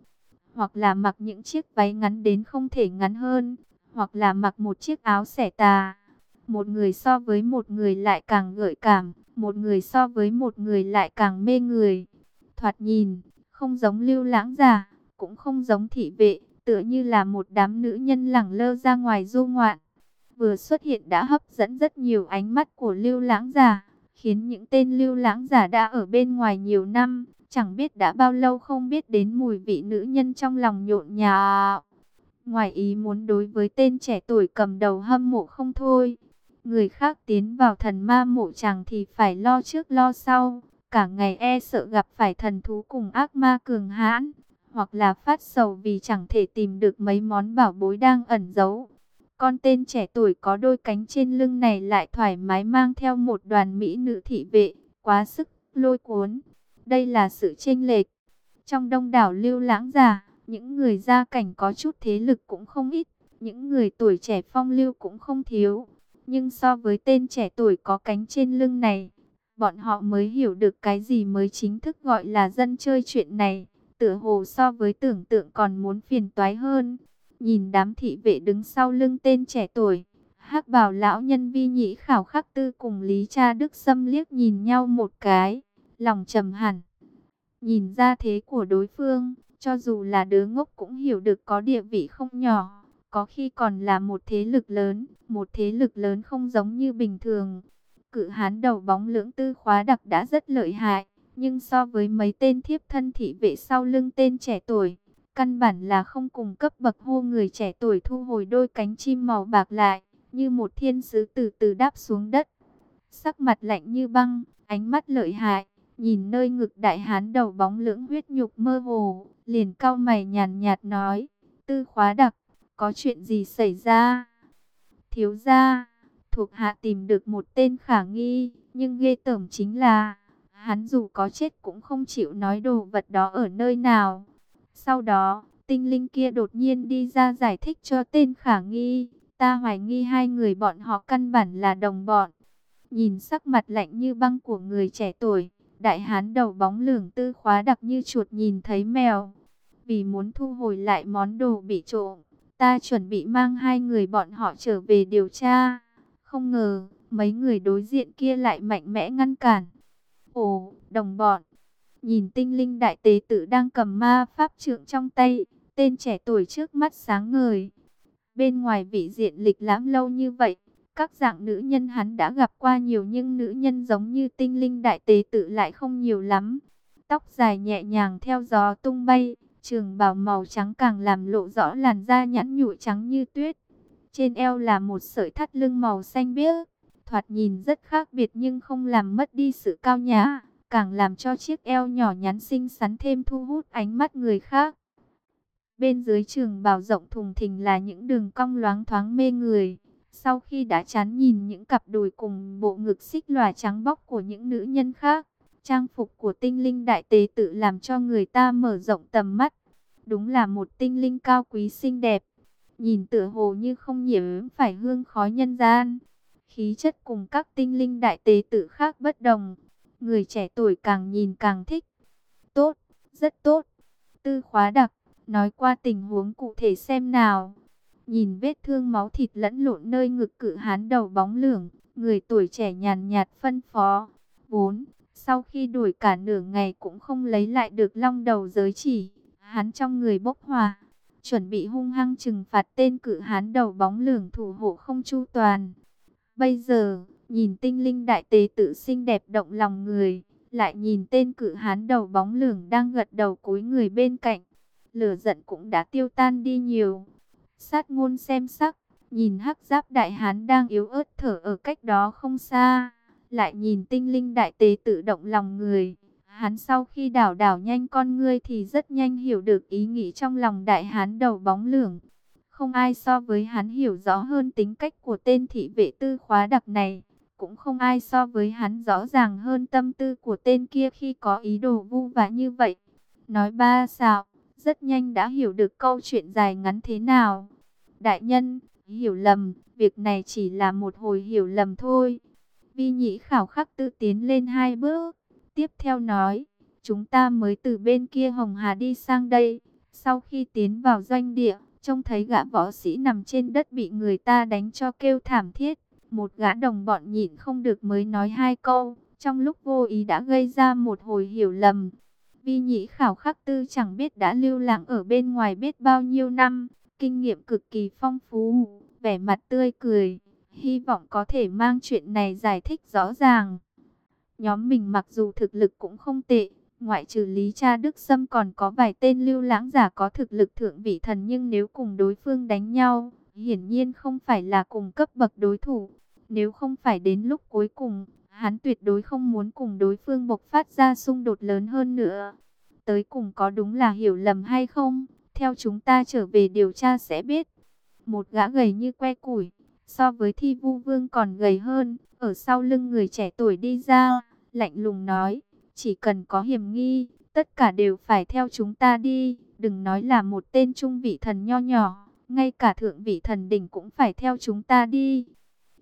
Speaker 1: hoặc là mặc những chiếc váy ngắn đến không thể ngắn hơn, hoặc là mặc một chiếc áo xẻ tà. Một người so với một người lại càng gợi cảm, một người so với một người lại càng mê người. Thoạt nhìn, không giống lưu lãng giả, cũng không giống thị vệ, tựa như là một đám nữ nhân lẳng lơ ra ngoài du ngoạn. Vừa xuất hiện đã hấp dẫn rất nhiều ánh mắt của lưu lãng giả, khiến những tên lưu lãng giả đã ở bên ngoài nhiều năm, chẳng biết đã bao lâu không biết đến mùi vị nữ nhân trong lòng nhộn nhà. Ngoài ý muốn đối với tên trẻ tuổi cầm đầu hâm mộ không thôi. Người khác tiến vào thần ma mộ chàng thì phải lo trước lo sau cả ngày e sợ gặp phải thần thú cùng ác ma cường hãn, hoặc là phát sầu vì chẳng thể tìm được mấy món bảo bối đang ẩn giấu. Con tên trẻ tuổi có đôi cánh trên lưng này lại thoải mái mang theo một đoàn mỹ nữ thị vệ, quá sức lôi cuốn. Đây là sự chênh lệch. Trong đông đảo lưu lãng giả, Những người gia cảnh có chút thế lực cũng không ít, những người tuổi trẻ phong lưu cũng không thiếu. Nhưng so với tên trẻ tuổi có cánh trên lưng này, bọn họ mới hiểu được cái gì mới chính thức gọi là dân chơi chuyện này. Tựa hồ so với tưởng tượng còn muốn phiền toái hơn. Nhìn đám thị vệ đứng sau lưng tên trẻ tuổi, hắc bảo lão nhân vi nhĩ khảo khắc tư cùng Lý Cha Đức xâm liếc nhìn nhau một cái, lòng trầm hẳn. Nhìn ra thế của đối phương, cho dù là đứa ngốc cũng hiểu được có địa vị không nhỏ, có khi còn là một thế lực lớn, một thế lực lớn không giống như bình thường. Cự hán đầu bóng lưỡng tư khóa đặc đã rất lợi hại, nhưng so với mấy tên thiếp thân thị vệ sau lưng tên trẻ tuổi, căn bản là không cùng cấp bậc hô người trẻ tuổi thu hồi đôi cánh chim màu bạc lại, như một thiên sứ từ từ đáp xuống đất. Sắc mặt lạnh như băng, ánh mắt lợi hại, nhìn nơi ngực đại hán đầu bóng lưỡng huyết nhục mơ hồ, liền cau mày nhàn nhạt nói, tư khóa đặc, có chuyện gì xảy ra? Thiếu gia, thuộc hạ tìm được một tên khả nghi, nhưng ghê tởm chính là, hắn dù có chết cũng không chịu nói đồ vật đó ở nơi nào. Sau đó, tinh linh kia đột nhiên đi ra giải thích cho tên khả nghi, ta hoài nghi hai người bọn họ căn bản là đồng bọn. Nhìn sắc mặt lạnh như băng của người trẻ tuổi, đại hán đầu bóng lường tư khóa đặc như chuột nhìn thấy mèo. Vì muốn thu hồi lại món đồ bị trộm, ta chuẩn bị mang hai người bọn họ trở về điều tra. Không ngờ, mấy người đối diện kia lại mạnh mẽ ngăn cản. Ồ, đồng bọn. Nhìn tinh linh đại tế tử đang cầm ma pháp trượng trong tay, tên trẻ tuổi trước mắt sáng ngời. Bên ngoài vị diện lịch lãm lâu như vậy, các dạng nữ nhân hắn đã gặp qua nhiều nhưng nữ nhân giống như tinh linh đại tế tử lại không nhiều lắm. Tóc dài nhẹ nhàng theo gió tung bay, trường bào màu trắng càng làm lộ rõ làn da nhẵn nhụi trắng như tuyết. Trên eo là một sợi thắt lưng màu xanh biếc, thoạt nhìn rất khác biệt nhưng không làm mất đi sự cao nhã, càng làm cho chiếc eo nhỏ nhắn xinh xắn thêm thu hút ánh mắt người khác. Bên dưới trường bào rộng thùng thình là những đường cong loáng thoáng mê người. Sau khi đã chán nhìn những cặp đùi cùng bộ ngực xích lòa trắng bóc của những nữ nhân khác, trang phục của tinh linh đại tế tự làm cho người ta mở rộng tầm mắt. Đúng là một tinh linh cao quý xinh đẹp, nhìn tựa hồ như không nhiễm phải hương khói nhân gian. Khí chất cùng các tinh linh đại tế tử khác bất đồng, người trẻ tuổi càng nhìn càng thích. Tốt, rất tốt. Tư khóa đặc, nói qua tình huống cụ thể xem nào. Nhìn vết thương máu thịt lẫn lộn nơi ngực cự hán đầu bóng lưỡng, người tuổi trẻ nhàn nhạt phân phó. 4. Sau khi đuổi cả nửa ngày cũng không lấy lại được long đầu giới chỉ, hắn trong người bốc hòa, chuẩn bị hung hăng trừng phạt tên cự hán đầu bóng lường thủ hộ không chu toàn. Bây giờ, nhìn tinh linh đại tế tự xinh đẹp động lòng người, lại nhìn tên cự hán đầu bóng lường đang gật đầu cúi người bên cạnh, lửa giận cũng đã tiêu tan đi nhiều. Sát ngôn xem sắc, nhìn hắc giáp đại hán đang yếu ớt thở ở cách đó không xa, lại nhìn tinh linh đại tế tự động lòng người. Hắn sau khi đảo đảo nhanh con ngươi thì rất nhanh hiểu được ý nghĩ trong lòng đại hán đầu bóng lưỡng. Không ai so với hắn hiểu rõ hơn tính cách của tên thị vệ tư khóa đặc này. Cũng không ai so với hắn rõ ràng hơn tâm tư của tên kia khi có ý đồ vu vạ như vậy. Nói ba xạo, rất nhanh đã hiểu được câu chuyện dài ngắn thế nào. Đại nhân, hiểu lầm, việc này chỉ là một hồi hiểu lầm thôi. Vi nhĩ khảo khắc tư tiến lên hai bước, tiếp theo nói, chúng ta mới từ bên kia Hồng Hà đi sang đây. Sau khi tiến vào doanh địa, trông thấy gã võ sĩ nằm trên đất bị người ta đánh cho kêu thảm thiết. Một gã đồng bọn nhịn không được mới nói hai câu, trong lúc vô ý đã gây ra một hồi hiểu lầm. Vi nhĩ khảo khắc tư chẳng biết đã lưu lãng ở bên ngoài biết bao nhiêu năm, kinh nghiệm cực kỳ phong phú, vẻ mặt tươi cười, hy vọng có thể mang chuyện này giải thích rõ ràng. Nhóm mình mặc dù thực lực cũng không tệ, ngoại trừ Lý Cha Đức Sâm còn có vài tên lưu lãng giả có thực lực thượng vị thần nhưng nếu cùng đối phương đánh nhau, hiển nhiên không phải là cùng cấp bậc đối thủ. Nếu không phải đến lúc cuối cùng, hắn tuyệt đối không muốn cùng đối phương bộc phát ra xung đột lớn hơn nữa. Tới cùng có đúng là hiểu lầm hay không, theo chúng ta trở về điều tra sẽ biết. Một gã gầy như que củi, so với thi vu vương còn gầy hơn, ở sau lưng người trẻ tuổi đi ra, lạnh lùng nói, chỉ cần có hiểm nghi, tất cả đều phải theo chúng ta đi, Đừng nói là một tên trung vị thần nho nhỏ, ngay cả thượng vị thần đỉnh cũng phải theo chúng ta đi.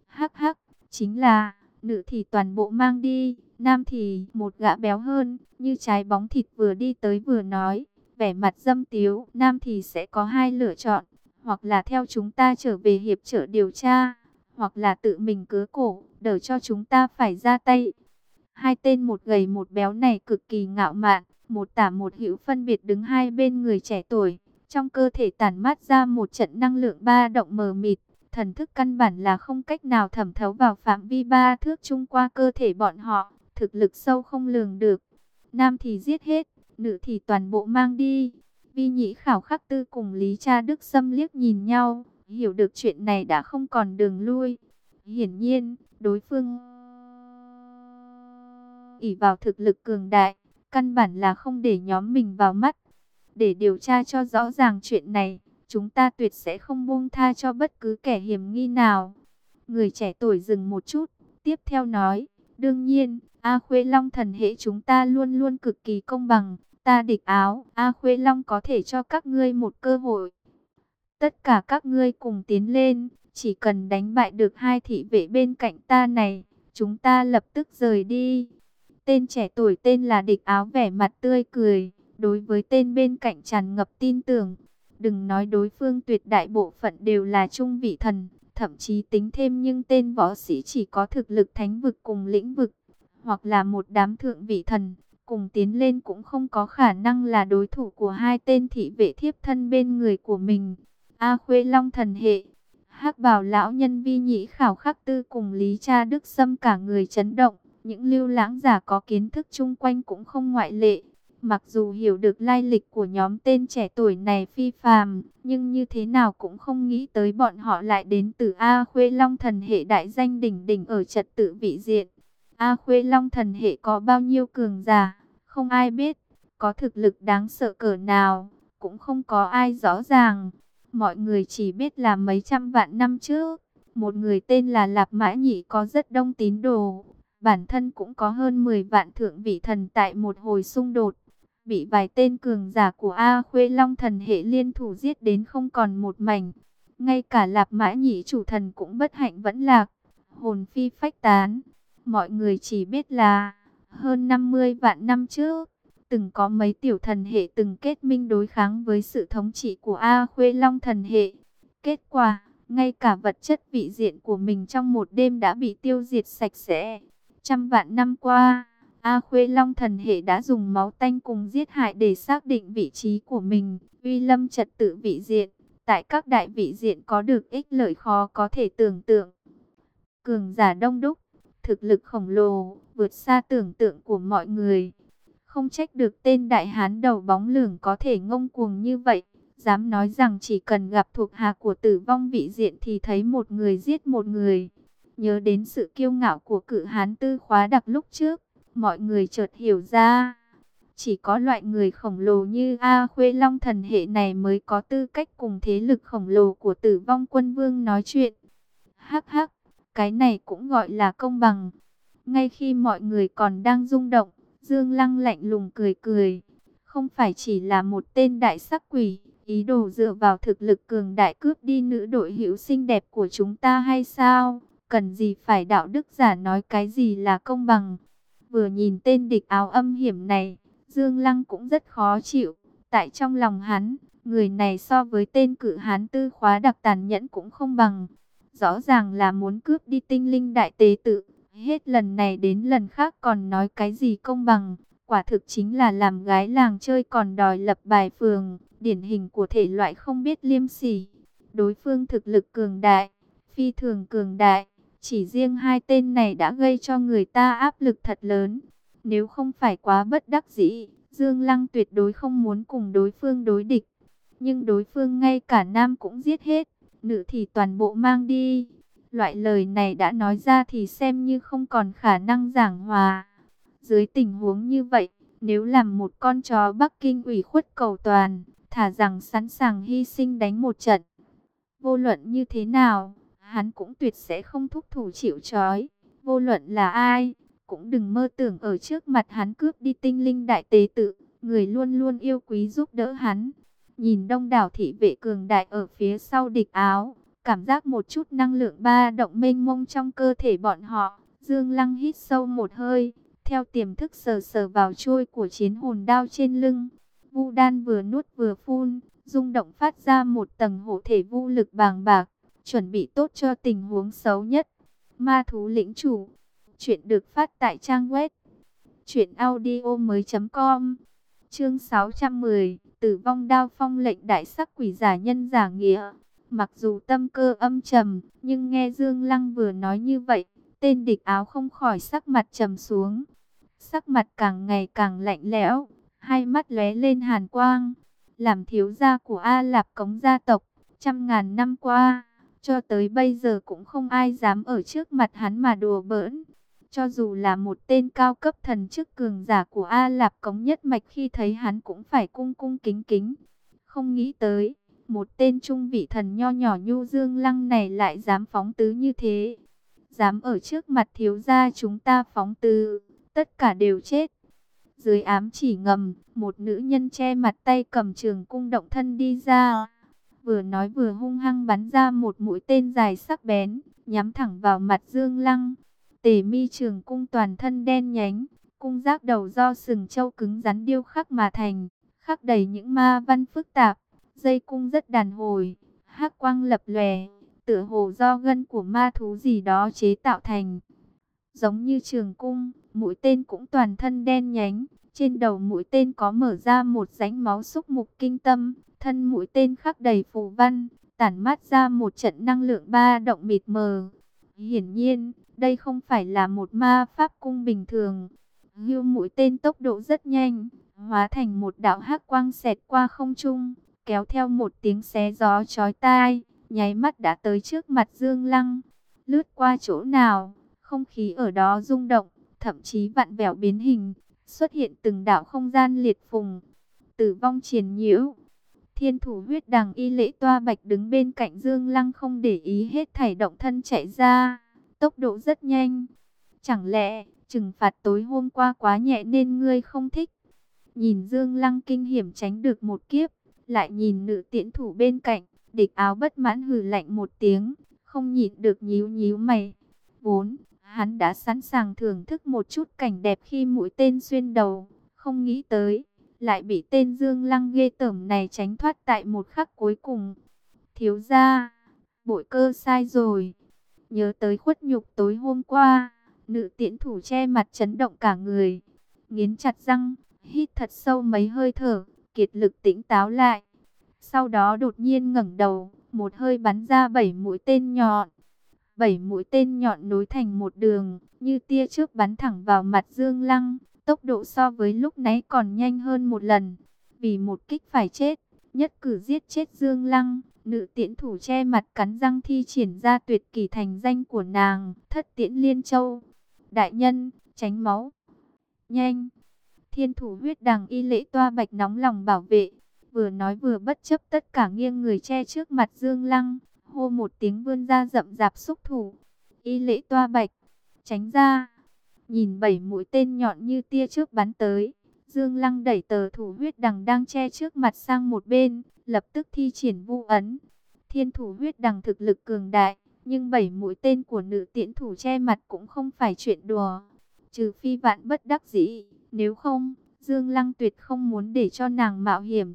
Speaker 1: Hắc hắc, chính là, nữ thì toàn bộ mang đi, nam thì một gã béo hơn, như trái bóng thịt vừa đi tới vừa nói, vẻ mặt dâm tiếu, nam thì sẽ có hai lựa chọn, hoặc là theo chúng ta trở về hiệp trợ điều tra, hoặc là tự mình cứa cổ, đỡ cho chúng ta phải ra tay. Hai tên một gầy một béo này cực kỳ ngạo mạn, một tả một hữu phân biệt đứng hai bên người trẻ tuổi. Trong cơ thể tản mát ra một trận năng lượng ba động mờ mịt, thần thức căn bản là không cách nào thẩm thấu vào phạm vi ba thước chung qua cơ thể bọn họ, thực lực sâu không lường được. Nam thì giết hết, nữ thì toàn bộ mang đi. Vi nhĩ khảo khắc tư cùng Lý Cha Đức xâm liếc nhìn nhau, hiểu được chuyện này đã không còn đường lui. Hiển nhiên, đối phương ỷ vào thực lực cường đại, căn bản là không để nhóm mình vào mắt. Để điều tra cho rõ ràng chuyện này, chúng ta tuyệt sẽ không buông tha cho bất cứ kẻ hiểm nghi nào. Người trẻ tuổi dừng một chút, tiếp theo nói, đương nhiên, A Khuê Long thần hệ chúng ta luôn luôn cực kỳ công bằng, ta địch áo, A Khuê Long có thể cho các ngươi một cơ hội. Tất cả các ngươi cùng tiến lên, chỉ cần đánh bại được hai thị vệ bên cạnh ta này, chúng ta lập tức rời đi. Tên trẻ tuổi tên là địch áo vẻ mặt tươi cười, đối với tên bên cạnh tràn ngập tin tưởng. Đừng nói đối phương tuyệt đại bộ phận đều là trung vị thần, thậm chí tính thêm nhưng tên võ sĩ chỉ có thực lực thánh vực cùng lĩnh vực, hoặc là một đám thượng vị thần, cùng tiến lên cũng không có khả năng là đối thủ của hai tên thị vệ thiếp thân bên người của mình. A Khuê Long thần hệ, hắc bảo lão nhân vi nhĩ khảo khắc tư cùng Lý Cha Đức Sâm cả người chấn động, những lưu lãng giả có kiến thức chung quanh cũng không ngoại lệ. Mặc dù hiểu được lai lịch của nhóm tên trẻ tuổi này phi phàm, nhưng như thế nào cũng không nghĩ tới bọn họ lại đến từ A Khuê Long thần hệ đại danh đỉnh đỉnh ở trật tự vị diện. A Khuê Long thần hệ có bao nhiêu cường giả, không ai biết, có thực lực đáng sợ cỡ nào, cũng không có ai rõ ràng. Mọi người chỉ biết là mấy trăm vạn năm trước, một người tên là Lạp Mã Nhị có rất đông tín đồ, bản thân cũng có hơn 10 vạn thượng vị thần tại một hồi xung đột. Bị vài tên cường giả của A Khuê Long thần hệ liên thủ giết đến không còn một mảnh. Ngay cả Lạp Mã Nhị chủ thần cũng bất hạnh vẫn lạc, hồn phi phách tán. Mọi người chỉ biết là hơn 50 vạn năm trước, từng có mấy tiểu thần hệ từng kết minh đối kháng với sự thống trị của A Khuê Long thần hệ. Kết quả, ngay cả vật chất vị diện của mình trong một đêm đã bị tiêu diệt sạch sẽ. Trăm vạn năm qua, A Khuê Long thần hệ đã dùng máu tanh cùng giết hại để xác định vị trí của mình, uy lâm trật tự vị diện. Tại các đại vị diện có được ích lợi khó có thể tưởng tượng. Cường giả đông đúc, thực lực khổng lồ, vượt xa tưởng tượng của mọi người. Không trách được tên đại hán đầu bóng lường có thể ngông cuồng như vậy. Dám nói rằng chỉ cần gặp thuộc hạ của tử vong vị diện thì thấy một người giết một người. Nhớ đến sự kiêu ngạo của cự hán tư khóa đặc lúc trước, mọi người chợt hiểu ra. Chỉ có loại người khổng lồ như A Khuê Long thần hệ này mới có tư cách cùng thế lực khổng lồ của tử vong quân vương nói chuyện. Hắc hắc, cái này cũng gọi là công bằng. Ngay khi mọi người còn đang rung động, Dương Lăng lạnh lùng cười cười. Không phải chỉ là một tên đại sắc quỷ, ý đồ dựa vào thực lực cường đại cướp đi nữ đội hữu xinh đẹp của chúng ta hay sao? Cần gì phải đạo đức giả nói cái gì là công bằng? Vừa nhìn tên địch áo âm hiểm này, Dương Lăng cũng rất khó chịu. Tại trong lòng hắn, người này so với tên cự hán tư khóa đặc tàn nhẫn cũng không bằng. Rõ ràng là muốn cướp đi tinh linh đại tế tự. Hết lần này đến lần khác còn nói cái gì công bằng. Quả thực chính là làm gái làng chơi còn đòi lập bài phường. Điển hình của thể loại không biết liêm sỉ. Đối phương thực lực cường đại, phi thường cường đại. Chỉ riêng hai tên này đã gây cho người ta áp lực thật lớn. Nếu không phải quá bất đắc dĩ, Dương Lăng tuyệt đối không muốn cùng đối phương đối địch. Nhưng đối phương ngay cả nam cũng giết hết, nữ thì toàn bộ mang đi. Loại lời này đã nói ra thì xem như không còn khả năng giảng hòa. Dưới tình huống như vậy, nếu làm một con chó Bắc Kinh ủy khuất cầu toàn, thả rằng sẵn sàng hy sinh đánh một trận. Vô luận như thế nào, hắn cũng tuyệt sẽ không thúc thủ chịu trói. Vô luận là ai, cũng đừng mơ tưởng ở trước mặt hắn cướp đi tinh linh đại tế tự, người luôn luôn yêu quý giúp đỡ hắn. Nhìn đông đảo thị vệ cường đại ở phía sau địch áo, cảm giác một chút năng lượng ba động mênh mông trong cơ thể bọn họ. Dương Lăng hít sâu một hơi, theo tiềm thức sờ sờ vào trôi của chiến hồn đao trên lưng. Vu đan vừa nuốt vừa phun, rung động phát ra một tầng hộ thể vu lực bàng bạc, chuẩn bị tốt cho tình huống xấu nhất. Ma thú lĩnh chủ, chuyện được phát tại trang web truyệnaudiomoi.com. Chương 610, Tử vong đao phong lệnh đại sắc quỷ giả nhân giả nghĩa. Mặc dù tâm cơ âm trầm, nhưng nghe Dương Lăng vừa nói như vậy, tên địch áo không khỏi sắc mặt trầm xuống. Sắc mặt càng ngày càng lạnh lẽo, hai mắt lóe lên hàn quang. Làm thiếu gia của A Lạp Cống gia tộc, trăm ngàn năm qua, cho tới bây giờ cũng không ai dám ở trước mặt hắn mà đùa bỡn. Cho dù là một tên cao cấp thần chức cường giả của A Lạp Cống nhất mạch khi thấy hắn cũng phải cung cung kính kính. Không nghĩ tới, một tên trung vị thần nho nhỏ nhu dương lăng này lại dám phóng tứ như thế. Dám ở trước mặt thiếu gia chúng ta phóng tứ, tất cả đều chết. Dưới ám chỉ ngầm, một nữ nhân che mặt tay cầm trường cung động thân đi ra. Vừa nói vừa hung hăng bắn ra một mũi tên dài sắc bén, nhắm thẳng vào mặt Dương Lăng. Tề mi trường cung toàn thân đen nhánh, cung giác đầu do sừng châu cứng rắn điêu khắc mà thành, khắc đầy những ma văn phức tạp, dây cung rất đàn hồi, hắc quang lập lòe, tựa hồ do gân của ma thú gì đó chế tạo thành. Giống như trường cung, mũi tên cũng toàn thân đen nhánh, trên đầu mũi tên có mở ra một rãnh máu xúc mục kinh tâm, thân mũi tên khắc đầy phù văn, tản mát ra một trận năng lượng ba động mịt mờ. Hiển nhiên, đây không phải là một ma pháp cung bình thường. Hưu mũi tên tốc độ rất nhanh, hóa thành một đạo hắc quang xẹt qua không trung, kéo theo một tiếng xé gió chói tai, nháy mắt đã tới trước mặt Dương Lăng. Lướt qua chỗ nào, không khí ở đó rung động, thậm chí vặn vẹo biến hình, xuất hiện từng đạo không gian liệt phùng. Tử vong triền nhiễu. Thiên thủ huyết đằng y lễ toa bạch đứng bên cạnh Dương Lăng không để ý hết thảy động thân chạy ra tốc độ rất nhanh. Chẳng lẽ, trừng phạt tối hôm qua quá nhẹ nên ngươi không thích? Nhìn Dương Lăng kinh hiểm tránh được một kiếp, lại nhìn nữ tiễn thủ bên cạnh, địch áo bất mãn hừ lạnh một tiếng, không nhịn được nhíu nhíu mày. Vốn, hắn đã sẵn sàng thưởng thức một chút cảnh đẹp khi mũi tên xuyên đầu, không nghĩ tới, lại bị tên Dương Lăng ghê tởm này tránh thoát tại một khắc cuối cùng. Thiếu ra, bội cơ sai rồi. Nhớ tới khuất nhục tối hôm qua, nữ tiễn thủ che mặt chấn động cả người. Nghiến chặt răng, hít thật sâu mấy hơi thở, kiệt lực tỉnh táo lại. Sau đó đột nhiên ngẩng đầu, một hơi bắn ra bảy mũi tên nhọn. Bảy mũi tên nhọn nối thành một đường, như tia trước bắn thẳng vào mặt Dương Lăng. Tốc độ so với lúc nãy còn nhanh hơn một lần. Vì một kích phải chết, nhất cử giết chết Dương Lăng. Nữ tiễn thủ che mặt cắn răng thi triển ra tuyệt kỳ thành danh của nàng, thất tiễn liên châu. Đại nhân, tránh máu. Nhanh. Thiên thủ huyết đằng y lễ toa bạch nóng lòng bảo vệ. Vừa nói vừa bất chấp tất cả nghiêng người che trước mặt Dương Lăng. Hô một tiếng vươn ra rậm rạp xúc thủ. Y lễ toa bạch. Tránh ra. Nhìn bảy mũi tên nhọn như tia trước bắn tới. Dương Lăng đẩy tờ thủ huyết đằng đang che trước mặt sang một bên lập tức thi triển vu ấn. Thiên thủ huyết đằng thực lực cường đại, nhưng bảy mũi tên của nữ tiễn thủ che mặt cũng không phải chuyện đùa. Trừ phi vạn bất đắc dĩ, nếu không, Dương Lăng tuyệt không muốn để cho nàng mạo hiểm.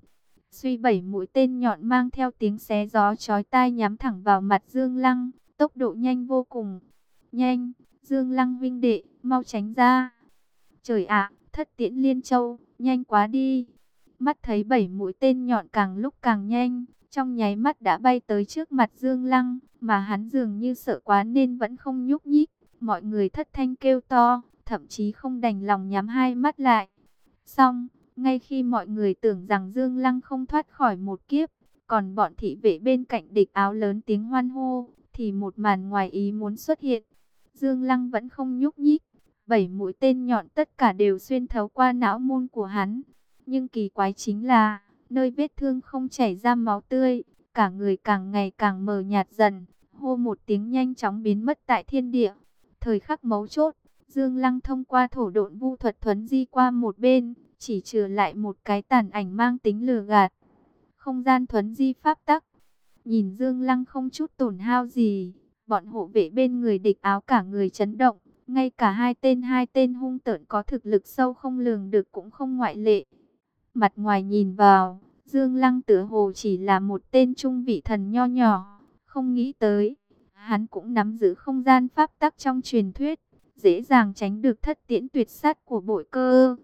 Speaker 1: Suy bảy mũi tên nhọn mang theo tiếng xé gió chói tai nhắm thẳng vào mặt Dương Lăng, tốc độ nhanh vô cùng. Nhanh, Dương Lăng vinh đệ, mau tránh ra. Trời ạ, thất tiễn liên châu, nhanh quá đi. Mắt thấy bảy mũi tên nhọn càng lúc càng nhanh, trong nháy mắt đã bay tới trước mặt Dương Lăng, mà hắn dường như sợ quá nên vẫn không nhúc nhích. Mọi người thất thanh kêu to, thậm chí không đành lòng nhắm hai mắt lại. Xong, ngay khi mọi người tưởng rằng Dương Lăng không thoát khỏi một kiếp, còn bọn thị vệ bên cạnh địch áo lớn tiếng hoan hô, thì một màn ngoài ý muốn xuất hiện. Dương Lăng vẫn không nhúc nhích, bảy mũi tên nhọn tất cả đều xuyên thấu qua não môn của hắn, nhưng kỳ quái chính là, nơi vết thương không chảy ra máu tươi, cả người càng ngày càng mờ nhạt dần, hô một tiếng nhanh chóng biến mất tại thiên địa. Thời khắc mấu chốt, Dương Lăng thông qua thổ độn vu thuật thuấn di qua một bên, chỉ trừ lại một cái tàn ảnh mang tính lừa gạt. không gian thuấn di pháp tắc. Nhìn Dương Lăng không chút tổn hao gì, bọn hộ vệ bên người địch áo cả người chấn động, ngay cả hai tên hai tên hung tợn có thực lực sâu không lường được cũng không ngoại lệ. Mặt ngoài nhìn vào, Dương Lăng tựa hồ chỉ là một tên trung vị thần nho nhỏ, không nghĩ tới. Hắn cũng nắm giữ không gian pháp tắc trong truyền thuyết, dễ dàng tránh được thất tiễn tuyệt sát của bội cơ.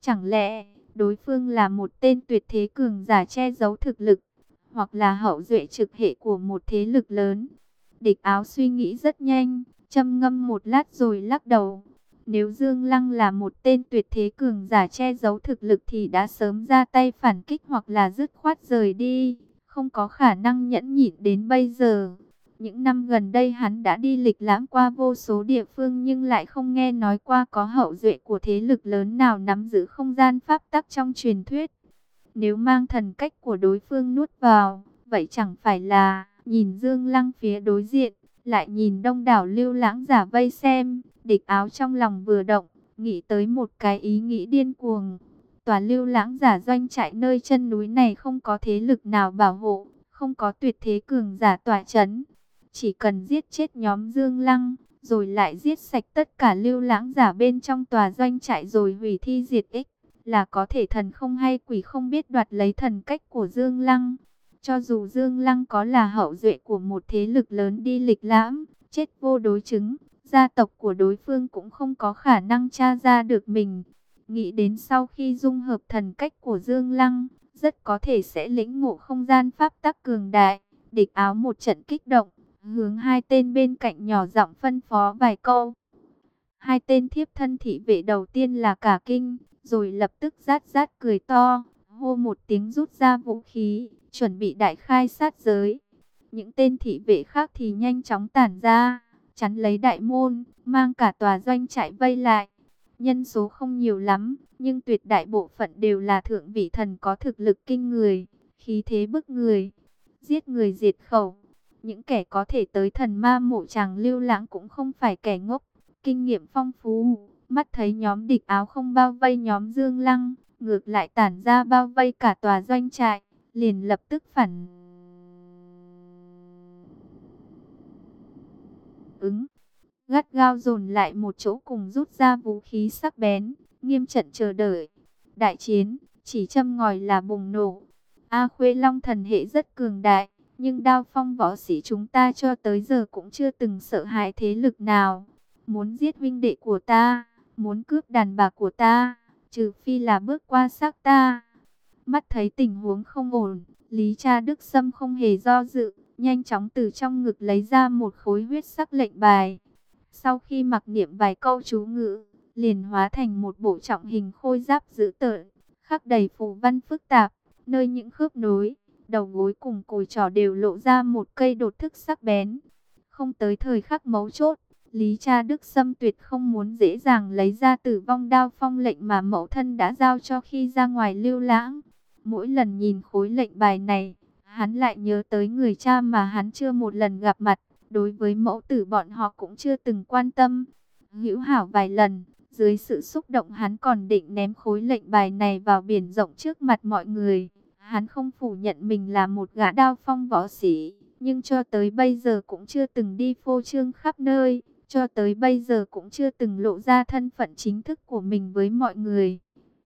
Speaker 1: Chẳng lẽ, đối phương là một tên tuyệt thế cường giả che giấu thực lực, hoặc là hậu duệ trực hệ của một thế lực lớn? Địch áo suy nghĩ rất nhanh, châm ngâm một lát rồi lắc đầu. Nếu Dương Lăng là một tên tuyệt thế cường giả che giấu thực lực thì đã sớm ra tay phản kích hoặc là dứt khoát rời đi, không có khả năng nhẫn nhịn đến bây giờ. Những năm gần đây hắn đã đi lịch lãm qua vô số địa phương nhưng lại không nghe nói qua có hậu duệ của thế lực lớn nào nắm giữ không gian pháp tắc trong truyền thuyết. Nếu mang thần cách của đối phương nuốt vào, vậy chẳng phải là nhìn Dương Lăng phía đối diện, lại nhìn đông đảo lưu lãng giả vây xem, địch áo trong lòng vừa động, nghĩ tới một cái ý nghĩ điên cuồng. Tòa lưu lãng giả doanh trại nơi chân núi này không có thế lực nào bảo hộ, không có tuyệt thế cường giả tỏa chấn. Chỉ cần giết chết nhóm Dương Lăng, rồi lại giết sạch tất cả lưu lãng giả bên trong tòa doanh trại rồi hủy thi diệt ích, là có thể thần không hay quỷ không biết đoạt lấy thần cách của Dương Lăng. Cho dù Dương Lăng có là hậu duệ của một thế lực lớn đi lịch lãm, chết vô đối chứng, gia tộc của đối phương cũng không có khả năng tra ra được mình. Nghĩ đến sau khi dung hợp thần cách của Dương Lăng, rất có thể sẽ lĩnh ngộ không gian pháp tắc cường đại. Địch áo một trận kích động, hướng hai tên bên cạnh nhỏ giọng phân phó vài câu. Hai tên thiếp thân thị vệ đầu tiên là cả kinh, rồi lập tức rát rát cười to, hô một tiếng rút ra vũ khí, chuẩn bị đại khai sát giới. Những tên thị vệ khác thì nhanh chóng tản ra, chắn lấy đại môn, mang cả tòa doanh trại vây lại. Nhân số không nhiều lắm, nhưng tuyệt đại bộ phận đều là thượng vị thần có thực lực kinh người, khí thế bức người, giết người diệt khẩu. Những kẻ có thể tới thần ma mộ chàng lưu lãng cũng không phải kẻ ngốc, kinh nghiệm phong phú. Mắt thấy nhóm địch áo không bao vây nhóm Dương Lăng, ngược lại tản ra bao vây cả tòa doanh trại liền lập tức phản ứng. Gắt gao dồn lại một chỗ cùng rút ra vũ khí sắc bén, nghiêm trận chờ đợi. Đại chiến, chỉ châm ngòi là bùng nổ. A Khuê Long thần hệ rất cường đại, nhưng đao phong võ sĩ chúng ta cho tới giờ cũng chưa từng sợ hãi thế lực nào. Muốn giết vinh đệ của ta, muốn cướp đàn bà của ta, trừ phi là bước qua xác ta. Mắt thấy tình huống không ổn, Lý cha Đức Sâm không hề do dự, nhanh chóng từ trong ngực lấy ra một khối huyết sắc lệnh bài. Sau khi mặc niệm vài câu chú ngữ, liền hóa thành một bộ trọng hình khôi giáp dữ tợn, khắc đầy phù văn phức tạp, nơi những khớp nối, đầu gối cùng cùi trò đều lộ ra một cây đột thức sắc bén. Không tới thời khắc mấu chốt, Lý cha Đức Sâm tuyệt không muốn dễ dàng lấy ra tử vong đao phong lệnh mà mẫu thân đã giao cho khi ra ngoài lưu lãng. Mỗi lần nhìn khối lệnh bài này, hắn lại nhớ tới người cha mà hắn chưa một lần gặp mặt. Đối với mẫu tử bọn họ cũng chưa từng quan tâm. Hữu hảo vài lần, dưới sự xúc động hắn còn định ném khối lệnh bài này vào biển rộng trước mặt mọi người. Hắn không phủ nhận mình là một gã đao phong võ sĩ, nhưng cho tới bây giờ cũng chưa từng đi phô trương khắp nơi, cho tới bây giờ cũng chưa từng lộ ra thân phận chính thức của mình với mọi người.